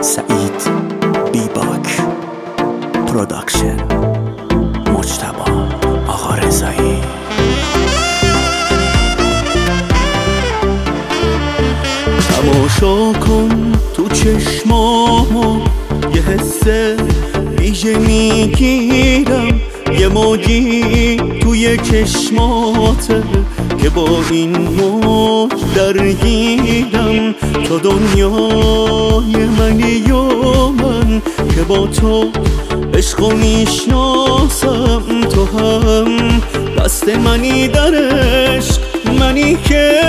سعید بیباک. پروداکشن مجتبی آقا رضایی. تماشا کن تو چشمامو یه حس ویژه می‌گیرم. یه موجی توی چشماته که با این موج درگیرم. تو دنیای منی و من که با تو عشق و می‌شناسم تو هم دست منی در عشق منی که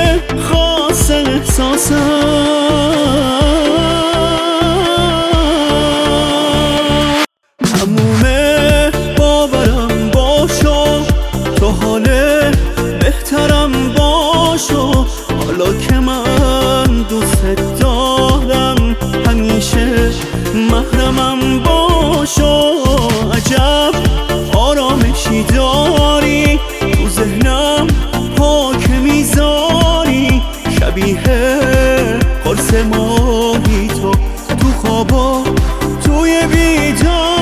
خاص احساسم. توی بیداری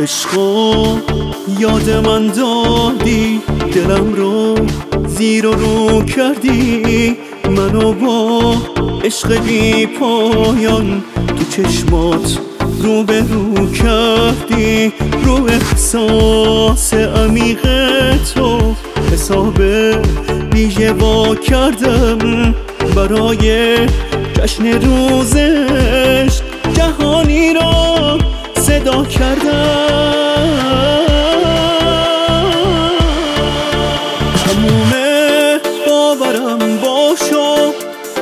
تو عشقو یاد من دادی دلم رو زیر و رو کردی. منو با عشق بی پایان تو چشمات رو به رو کردی. رو احساس عمیق تو حساب ویژه با کردم. برای جشن روزش جهانی را صدا کردم.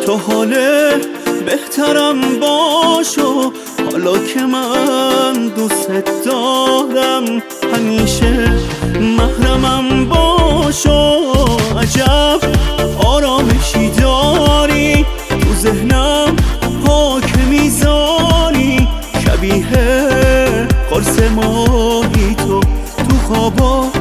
تو حال بهترم باشو حالا که من دوست دارم همیشه محرمم باشو عجب آرامشی داری. تو ذهنم پاک می‌ذاری شبیه قرص ماهی تو تو خوابا.